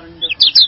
Karınca.